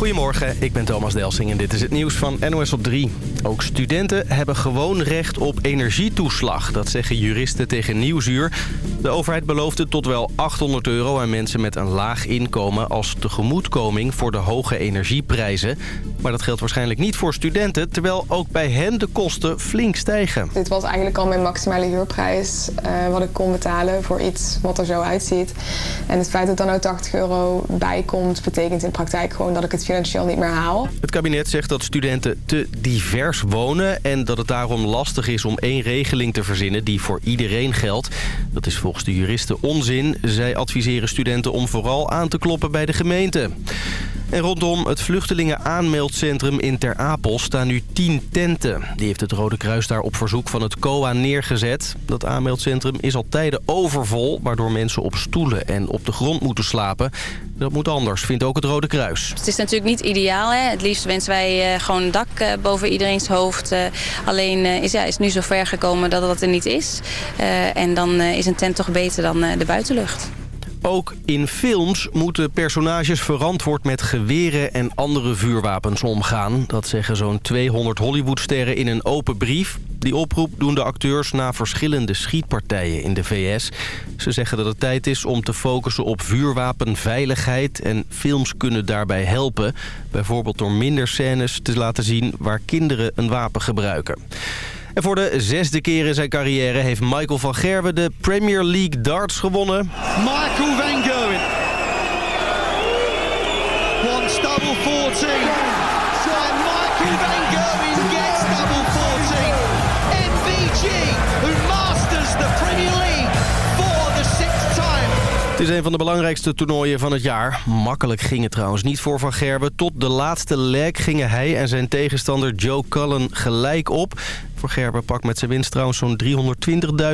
Goedemorgen, ik ben Thomas Delsing en dit is het nieuws van NOS op 3. Ook studenten hebben gewoon recht op energietoeslag. Dat zeggen juristen tegen Nieuwsuur. De overheid beloofde tot wel 800 euro aan mensen met een laag inkomen... als tegemoetkoming voor de hoge energieprijzen. Maar dat geldt waarschijnlijk niet voor studenten... terwijl ook bij hen de kosten flink stijgen. Dit was eigenlijk al mijn maximale huurprijs... Uh, wat ik kon betalen voor iets wat er zo uitziet. En het feit dat er nou 80 euro bij komt... betekent in praktijk gewoon dat ik het financieel niet meer haal. Het kabinet zegt dat studenten te divers wonen... en dat het daarom lastig is om één regeling te verzinnen die voor iedereen geldt. Dat is volgens de juristen onzin. Zij adviseren studenten om vooral aan te kloppen bij de gemeente. En rondom het vluchtelingen-aanmeldcentrum in Ter Apel staan nu 10 tenten. Die heeft het Rode Kruis daar op verzoek van het COA neergezet. Dat aanmeldcentrum is al tijden overvol... waardoor mensen op stoelen en op de grond moeten slapen. Dat moet anders, vindt ook het Rode Kruis. Het is natuurlijk niet ideaal. Hè? Het liefst wensen wij uh, gewoon een dak uh, boven iedereen's hoofd. Uh, alleen is, ja, is nu zo ver gekomen dat dat er niet is. en dan is een tent toch beter dan de buitenlucht. Ook in films moeten personages verantwoord met geweren en andere vuurwapens omgaan. Dat zeggen zo'n 200 Hollywoodsterren in een open brief. Die oproep doen de acteurs na verschillende schietpartijen in de VS. Ze zeggen dat het tijd is om te focussen op vuurwapenveiligheid... en films kunnen daarbij helpen. Bijvoorbeeld door minder scènes te laten zien waar kinderen een wapen gebruiken. En voor de zesde keer in zijn carrière heeft Michael van Gerwen de Premier League darts gewonnen. Michael van Gerwen. Wants double 14. So Michael van Gerwen gets double 14. MVG who masters the Premier League for the sixth time. Het is een van de belangrijkste toernooien van het jaar. Makkelijk ging het trouwens niet voor Van Gerben. Tot de laatste leg gingen hij en zijn tegenstander Joe Cullen gelijk op. Voor Gerber pakt met zijn winst trouwens zo'n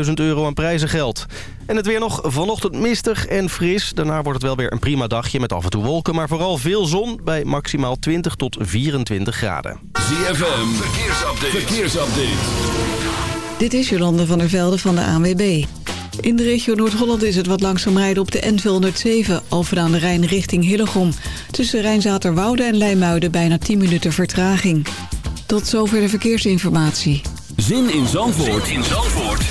320.000 euro aan prijzengeld. En het weer nog vanochtend mistig en fris. Daarna wordt het wel weer een prima dagje met af en toe wolken. Maar vooral veel zon bij maximaal 20 tot 24 graden. ZFM, verkeersupdate. verkeersupdate. Dit is Jolande van der Velde van de ANWB. In de regio Noord-Holland is het wat langzaam rijden op de N207... over aan de Rijn richting Hillegom. Tussen Rijnzaterwoude en Leimuiden bijna 10 minuten vertraging. Tot zover de verkeersinformatie. Zin in Zandvoort, zin in Zandvoort.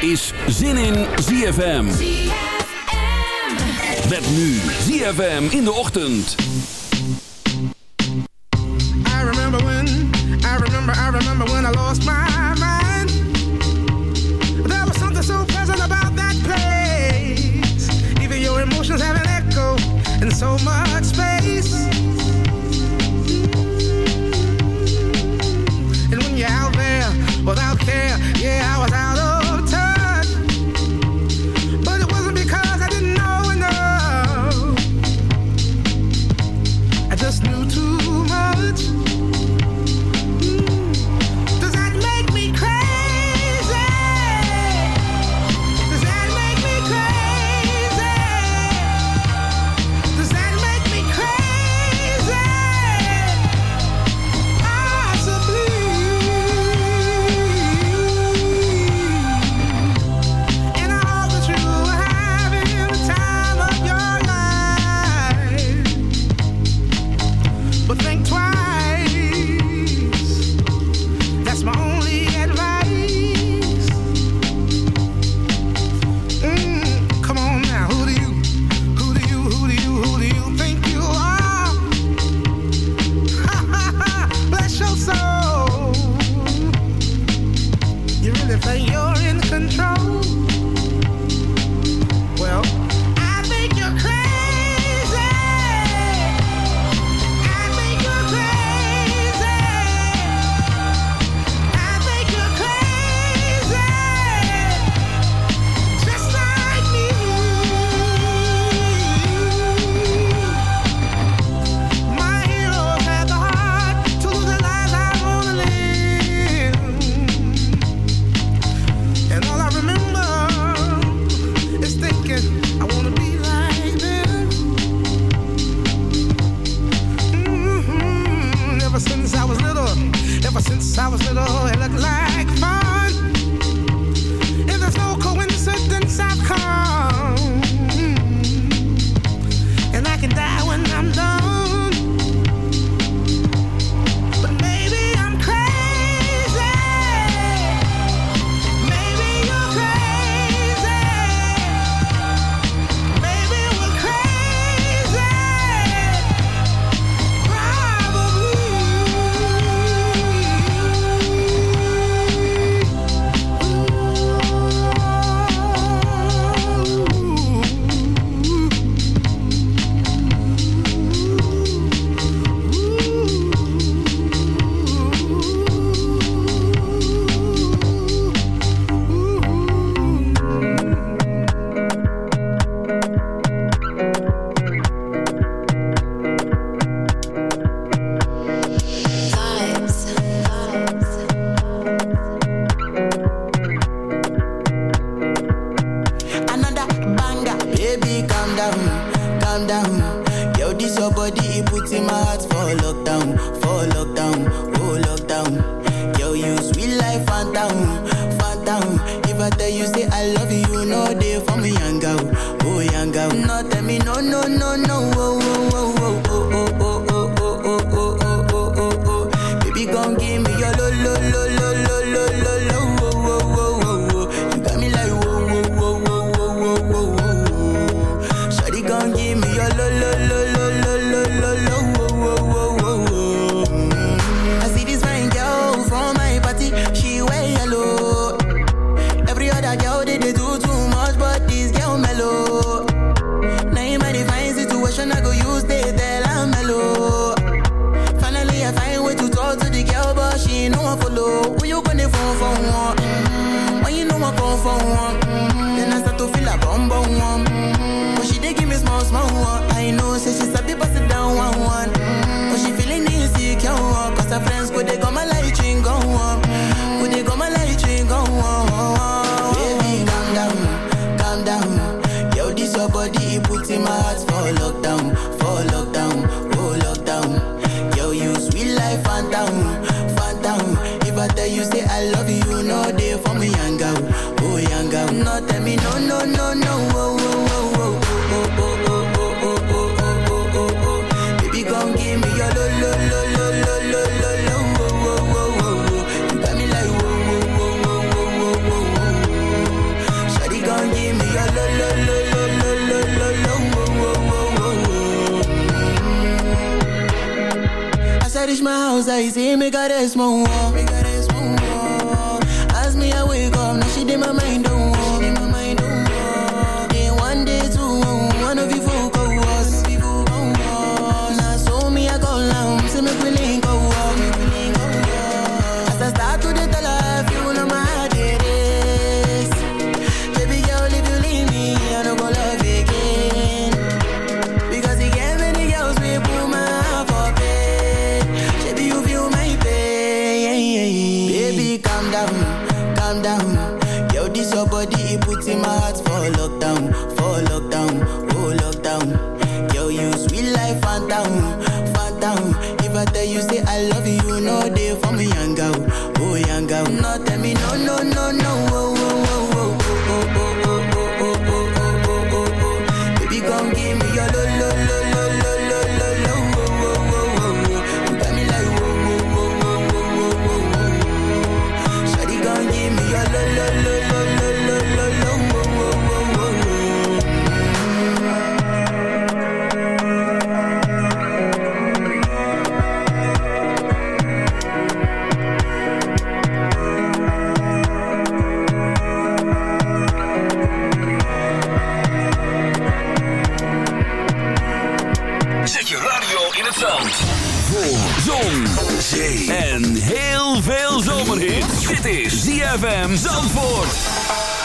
is Zin in ZFM. ZFM. Met nu ZFM in de ochtend. I remember when, I remember, I remember when I lost my mind. There was something so pleasant about that place. Even your emotions have an echo in so much Paradijs in, ik ga reis. Amor.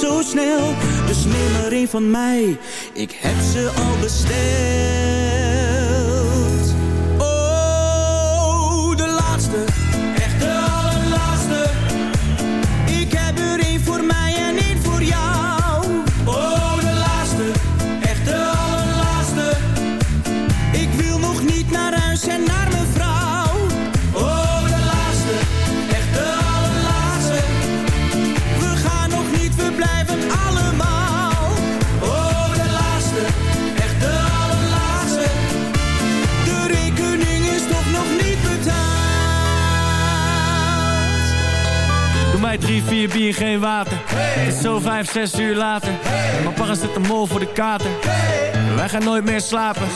zo snel, dus neem er een van mij. Ik heb ze al besteld. bij drie, vier bier, geen water. Het is zo vijf, zes uur later. Mijn papa zit de mol voor de kater. Hey. Wij gaan nooit meer slapen.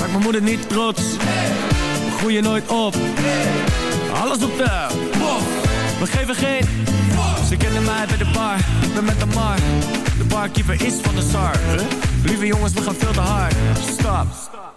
Maak mijn moeder niet trots. We groeien nooit op. Alles op de bof. We geven geen. Ze kennen mij bij de bar. Ik ben met de mar. De barkeeper is van de zar. Lieve jongens, we gaan veel te hard. Stop. Stop.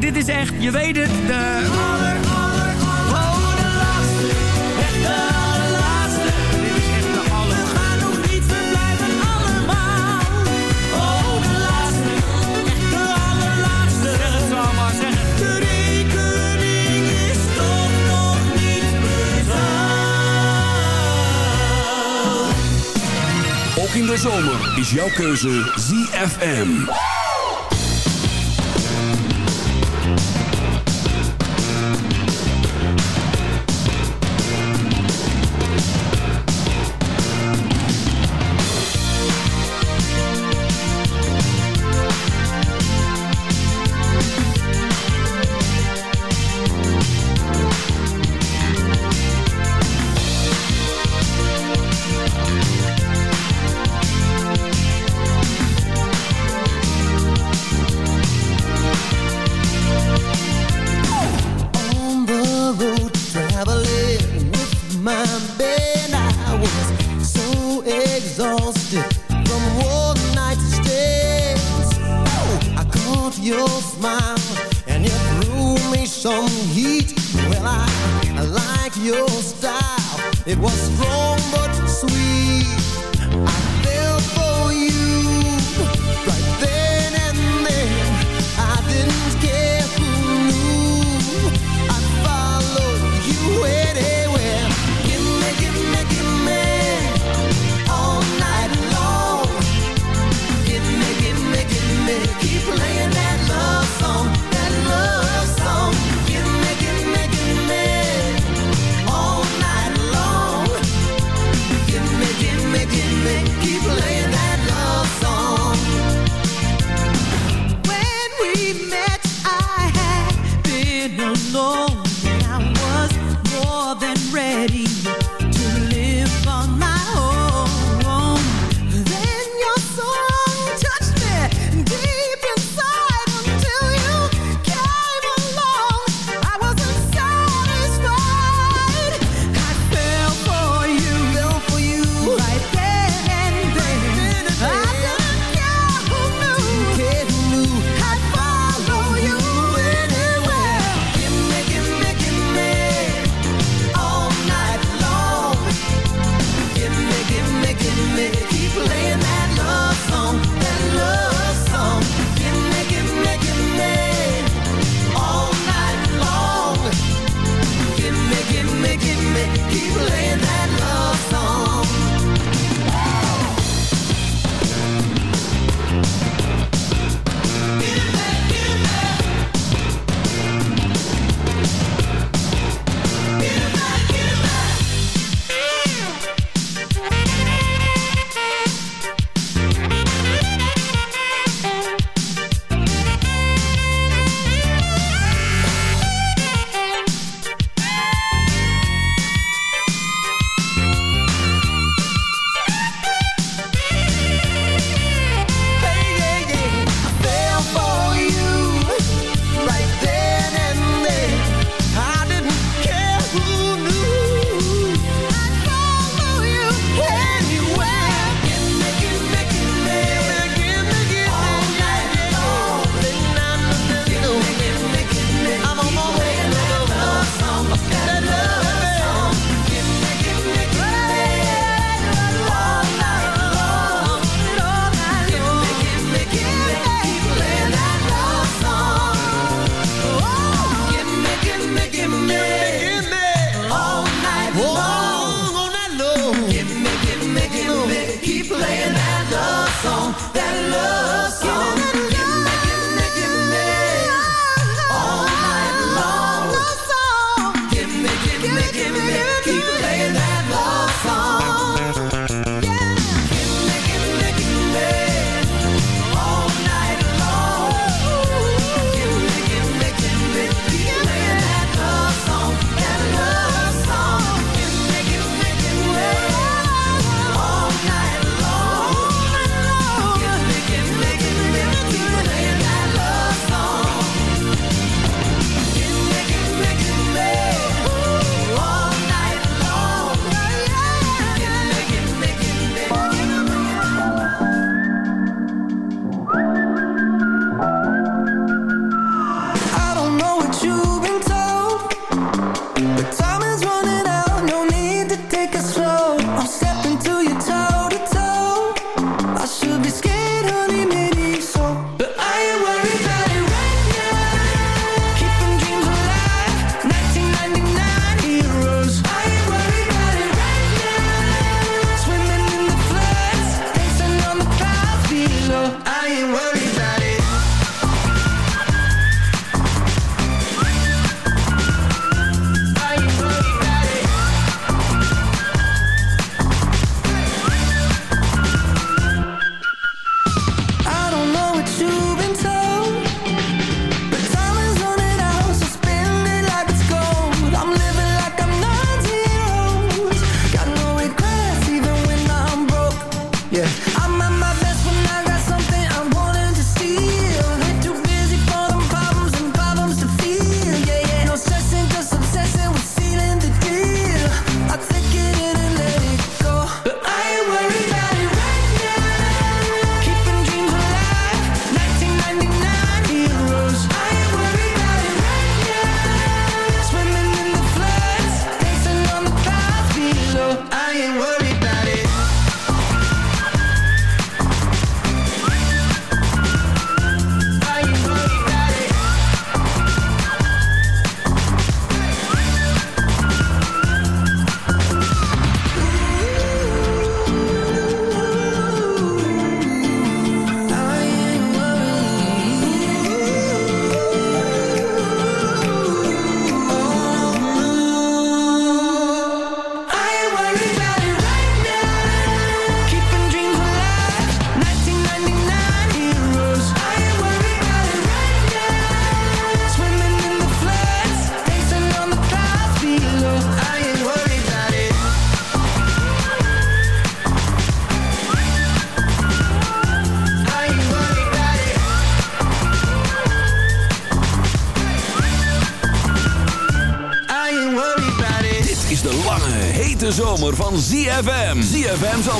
dit is echt, je weet het, de aller, aller, de laatste. Echt de allerlaatste. Dit is echt de aller. We gaan nog niet, we blijven allemaal. Oh, de laatste. Echt de allerlaatste. Zeg het zeg. De rekening is toch nog niet betaald. Ook in de zomer is jouw keuze ZFM.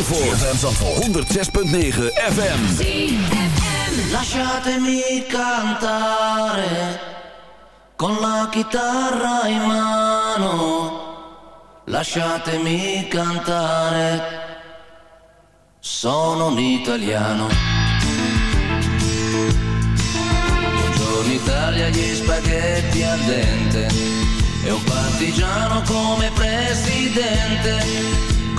Zandvoort. ZFM Zandvoort. 106.9 FM. Lasciatemi cantare con la chitarra in mano. Lasciatemi cantare. Sono un italiano. Buongiorno Italia, gli spaghetti al dente. E un partigiano come presidente.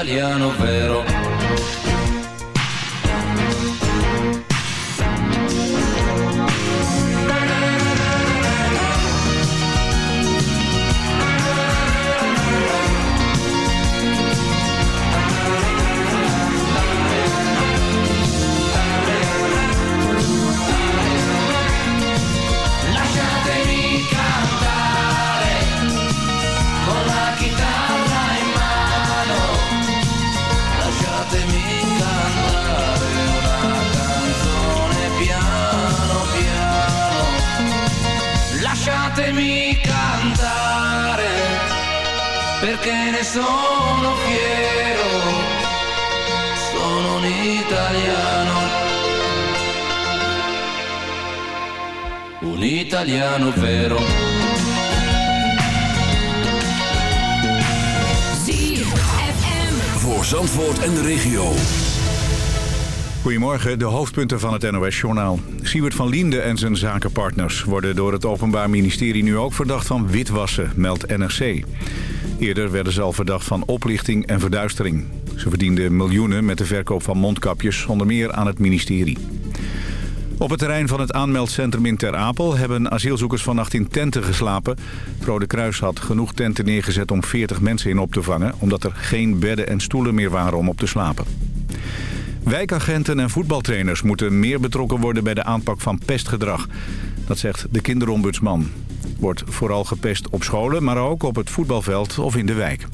italiano vero. Ne sono fiero. Sono un italiano. Un italiano vero. Voor Zandvoort en de regio. Goedemorgen, de hoofdpunten van het NOS-journaal. Siewert van Liende en zijn zakenpartners worden door het Openbaar Ministerie nu ook verdacht van witwassen, meldt NRC. Eerder werden ze al verdacht van oplichting en verduistering. Ze verdienden miljoenen met de verkoop van mondkapjes, onder meer aan het ministerie. Op het terrein van het aanmeldcentrum in Ter Apel hebben asielzoekers vannacht in tenten geslapen. Het Rode Kruis had genoeg tenten neergezet om 40 mensen in op te vangen... omdat er geen bedden en stoelen meer waren om op te slapen. Wijkagenten en voetbaltrainers moeten meer betrokken worden bij de aanpak van pestgedrag. Dat zegt de kinderombudsman. Wordt vooral gepest op scholen, maar ook op het voetbalveld of in de wijk.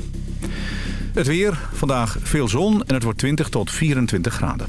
Het weer, vandaag veel zon en het wordt 20 tot 24 graden.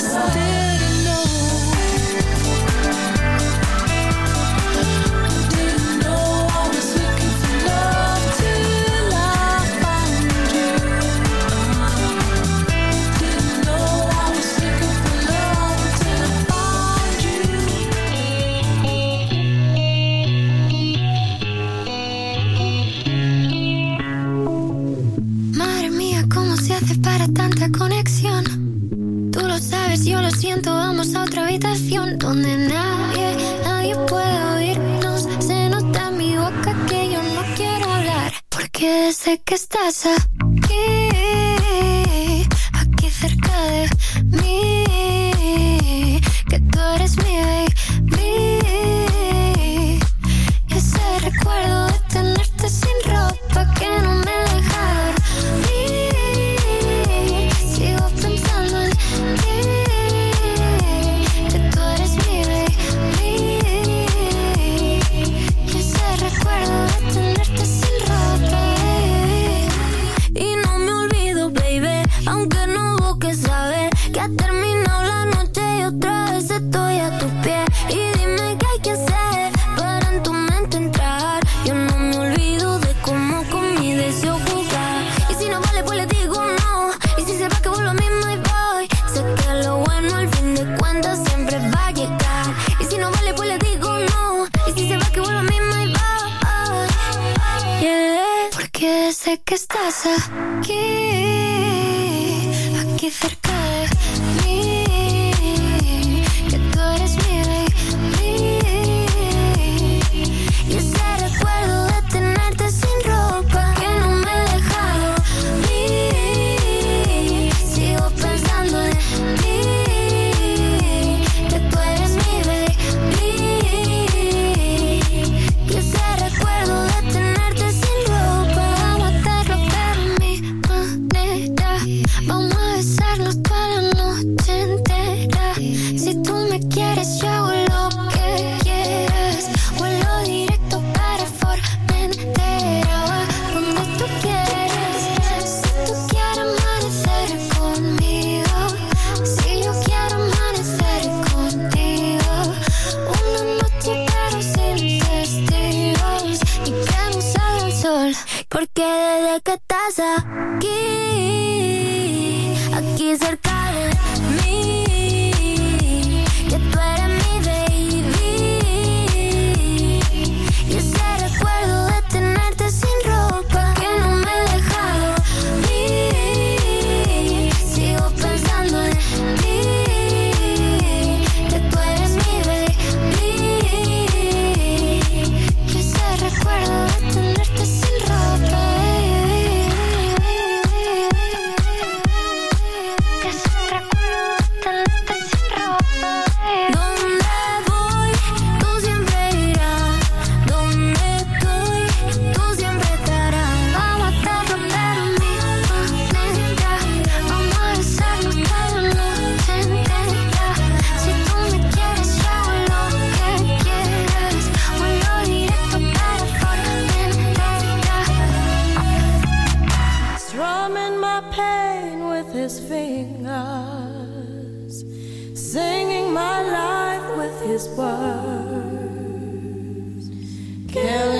still his words, killing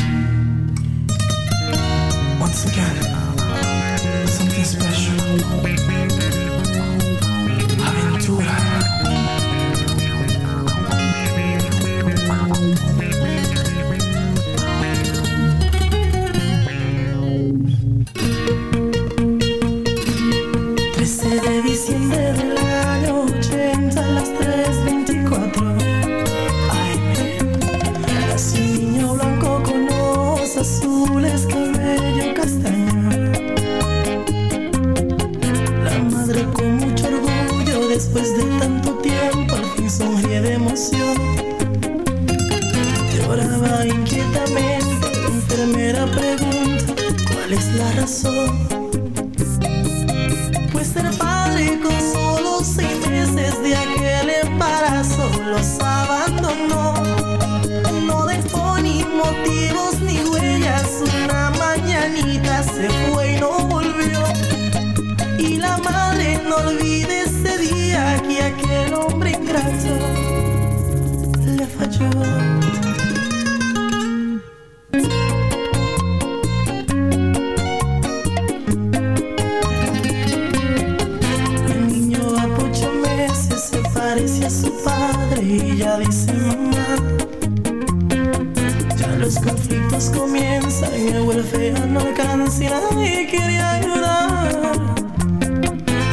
si nadie quería ayudar.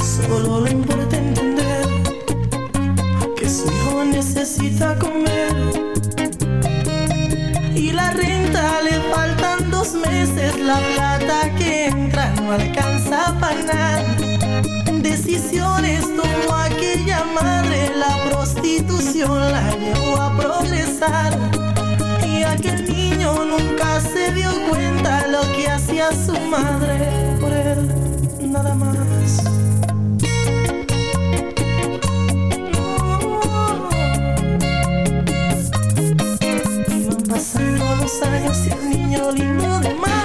Solo le importa entender que su hijo necesita comer. Y la renta le faltan dos meses, la plata que entra no alcanza para nada. Decisiones tomó aquella madre, la prostitución la llevó a progresar. Y aquel niño nunca se dio cuenta lo que hacía su madre por él, nada más. Iban pasando los años y el niño lindo de más.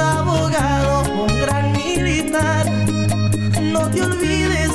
abogado, un gran militar. No te olvides.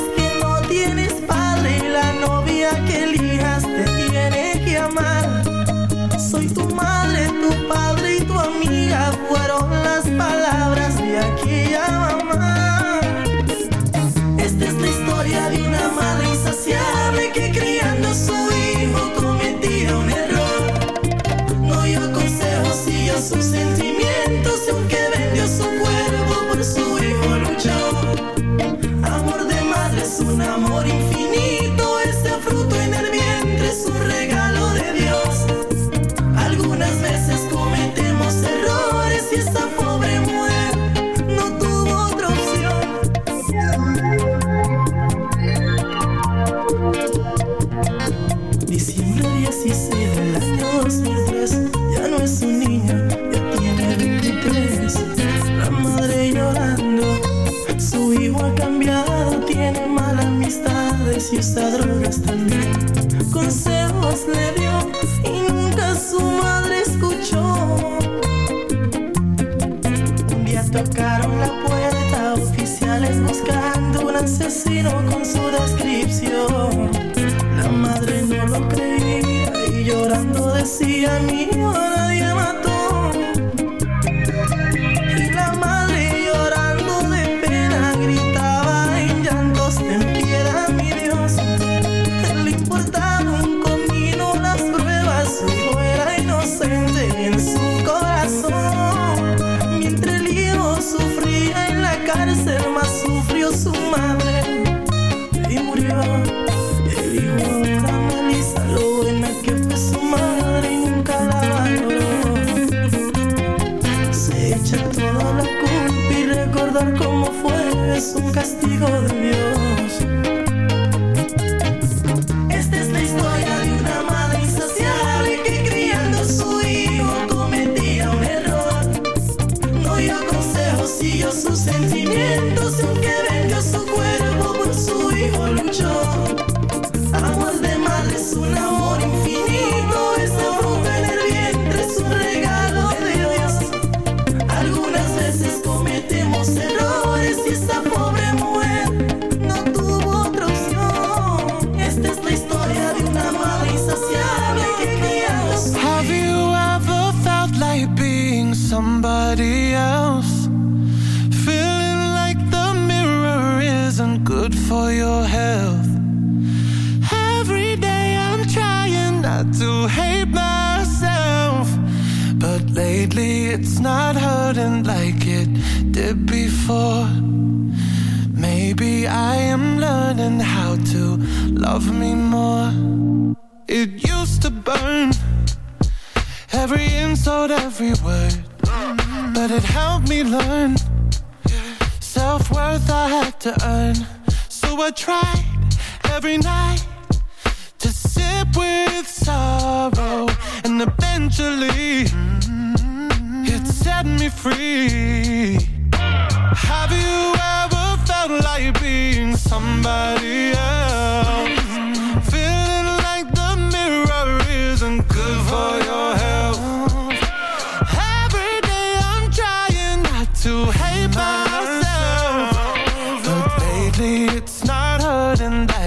es un castigo de Dios.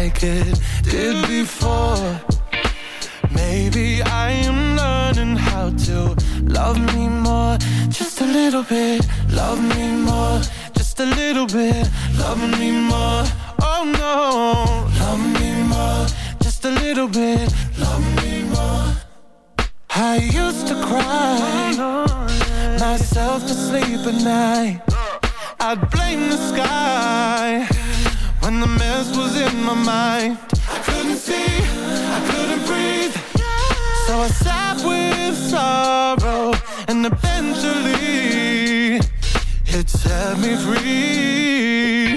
Like it did before. Maybe I am learning how to love me more. Just a little bit, love me more. Just a little bit, love me more. Oh no, love me more. Just a little bit, love me more. I used to cry myself to sleep at night. I'd blame the sky the mess was in my mind. I couldn't see, I couldn't breathe. So I sat with sorrow, and eventually it set me free.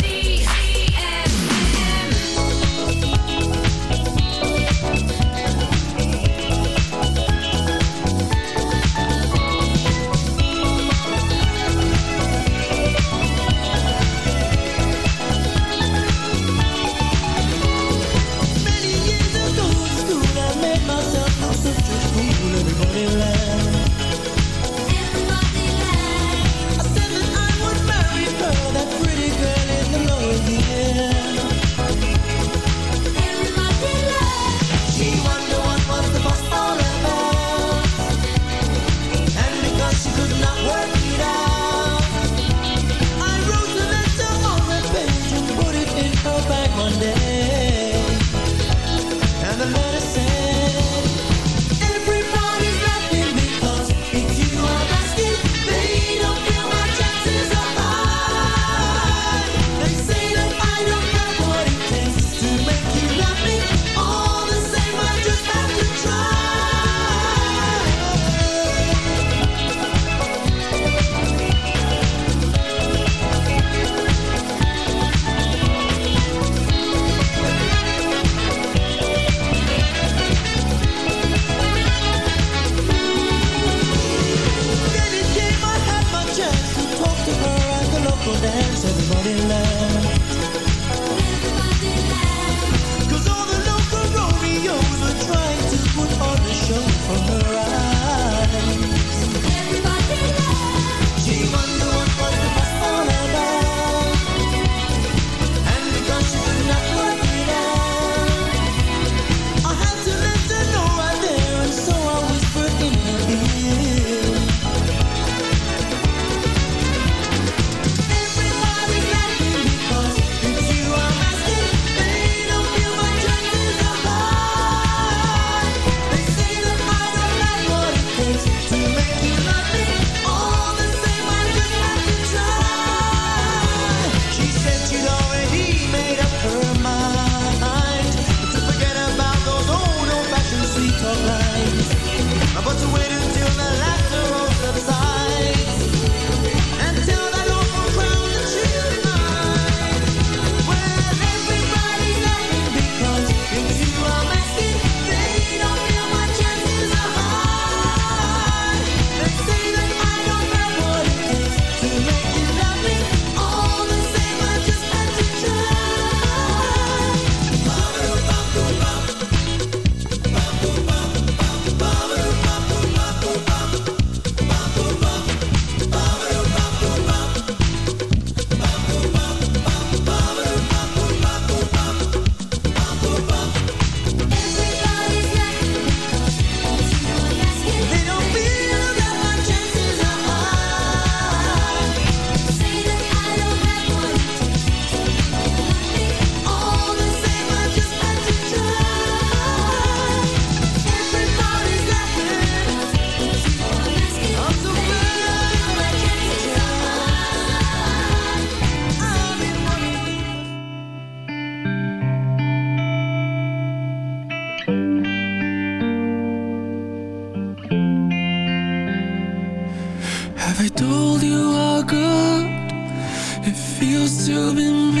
I told you how good it feels to be me.